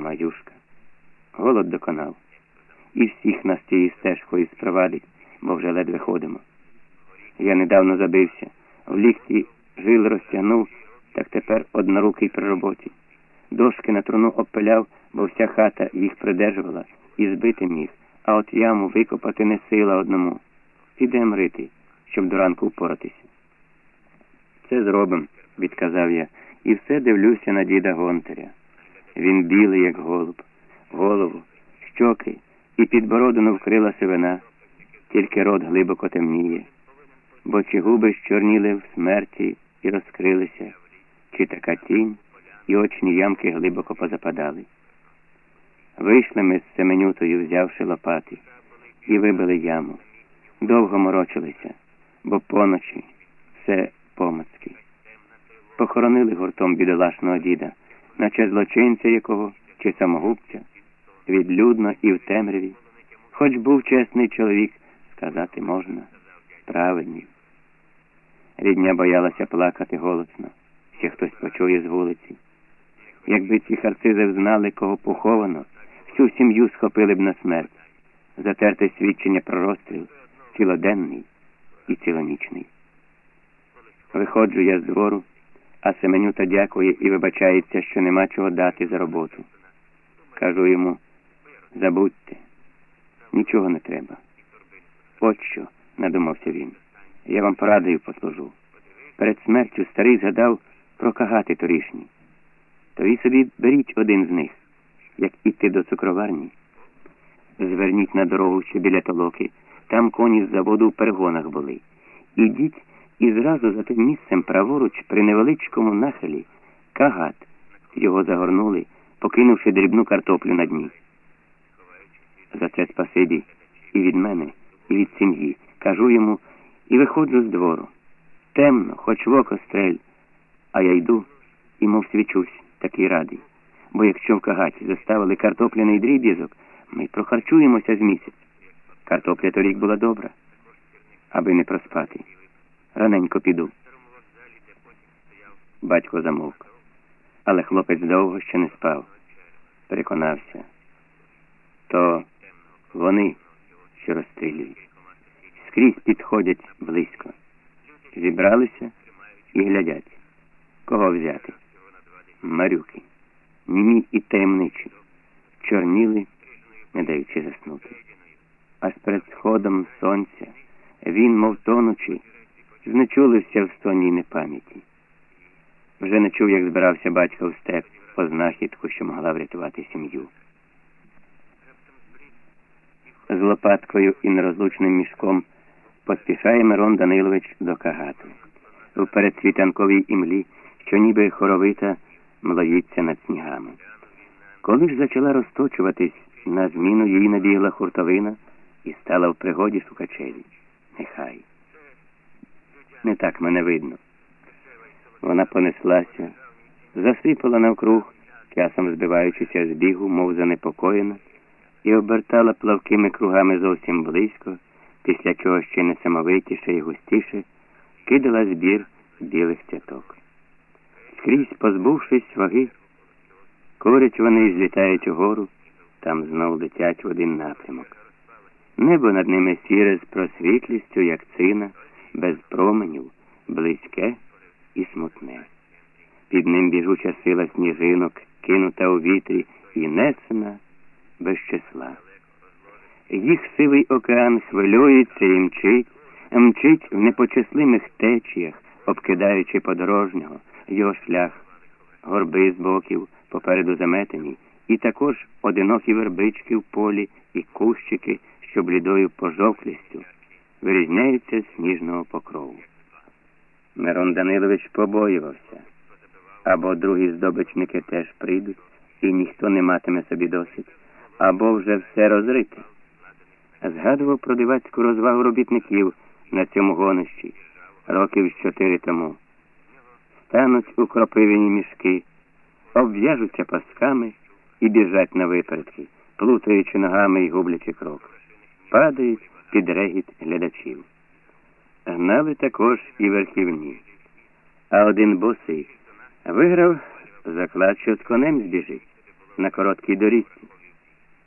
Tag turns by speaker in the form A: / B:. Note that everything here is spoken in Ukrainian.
A: сама юшка. Голод доконав. І всіх нас тією стежкою спровадить, бо вже ледве ходимо. Я недавно забився, в лікті жил розтягнув, так тепер однорукий при роботі. Дошки на труну обпиляв, бо вся хата їх придержувала і збити міг, а от яму викопати не сила одному. Підем рити, щоб до ранку впоратися. Це зробим, відказав я, і все дивлюся на діда Гонтаря. Він білий, як голуб, голову, щоки і підбородину вкрила сивина, тільки рот глибоко темніє, бо чи губи щорніли в смерті і розкрилися, чи така тінь, і очні ямки глибоко позападали. Вийшли ми з Семенютою, взявши лопати, і вибили яму. Довго морочилися, бо поночі все помацьки. Похоронили гуртом бідолашного діда, наче злочинця якого чи самогубця, відлюдно і в темряві. Хоч був чесний чоловік, сказати можна, правильний. Рідня боялася плакати голосно, ще хтось почує з вулиці. Якби ці харцизи знали, кого поховано, всю сім'ю схопили б на смерть, затерте свідчення про розстріл цілоденний і цілонічний. Виходжу я з двору, а Семенюта дякує і вибачається, що нема чого дати за роботу. Кажу йому, забудьте, нічого не треба. От що, надумався він. Я вам порадою послужу. Перед смертю старий згадав про кагати торішні. То ви собі беріть один з них, як іти до цукроварні. Зверніть на дорогу ще біля толоки, там коні з заводу в перегонах були. Ідіть і зразу за тим місцем праворуч при невеличкому нахилі кагат. Його загорнули, покинувши дрібну картоплю на дні. За це спасибі і від мене, і від сім'ї. Кажу йому і виходжу з двору. Темно, хоч в око стрель, а я йду і мов свічусь, такий радий. Бо якщо в кагаті заставили картопляний дріб'язок, ми прохарчуємося з місяць. Картопля торік була добра, аби не проспати. Раненько піду. Батько замовк, але хлопець довго ще не спав. Переконався. То вони, що розстрілюють, скрізь підходять близько. Зібралися і глядять. Кого взяти? Марюки, німі і таємничі, чорніли, не даючи заснути. А з перед сходом сонця він, мов тонучи, знечулився в стонній непам'яті. Вже не чув, як збирався батько в степ по знахідку, що могла врятувати сім'ю. З лопаткою і нерозлучним мішком поспішає Мирон Данилович до кагату. У передсвітанковій імлі, що ніби хоровита, млоїться над снігами. Коли ж почала розточуватись, на зміну їй набігла хуртовина і стала в пригоді шукачеві. Нехай. Не так мене видно. Вона понеслася, засипала навкруг, часом збиваючися з бігу, мов занепокоєна, і обертала плавкими кругами зовсім близько, після чого ще несамовитіше і густіше кидала збір білих цяток. Скрізь позбувшись ваги, корять вони злітають угору, там знов летять в один напрямок. Небо над ними сіре з просвітлістю, як цина, без променів, близьке і смутне. Під ним біжуча сила сніжинок, кинута у вітрі і несена без числа. Їх сивий океан хвилюється і мчить, мчить в непочислимих течіях, обкидаючи подорожнього, його шлях, горби з боків, попереду заметені, і також одинокі вербички в полі і кущики, що блідою пожовклістю вирізняються сніжного покрову. Мирон Данилович побоювався, або другі здобичники теж прийдуть, і ніхто не матиме собі досить, або вже все розрите. Згадував про дивацьку розвагу робітників на цьому гонищі років чотири тому. Стануть у кропивені мішки, обв'яжуться пасками і біжать на випередки, плутаючи ногами і гублячи крок. Падають під регіт глядачів. Гнали також і верхівні. А один босий виграв заклад, що з конем збіжить. на короткій доріжці.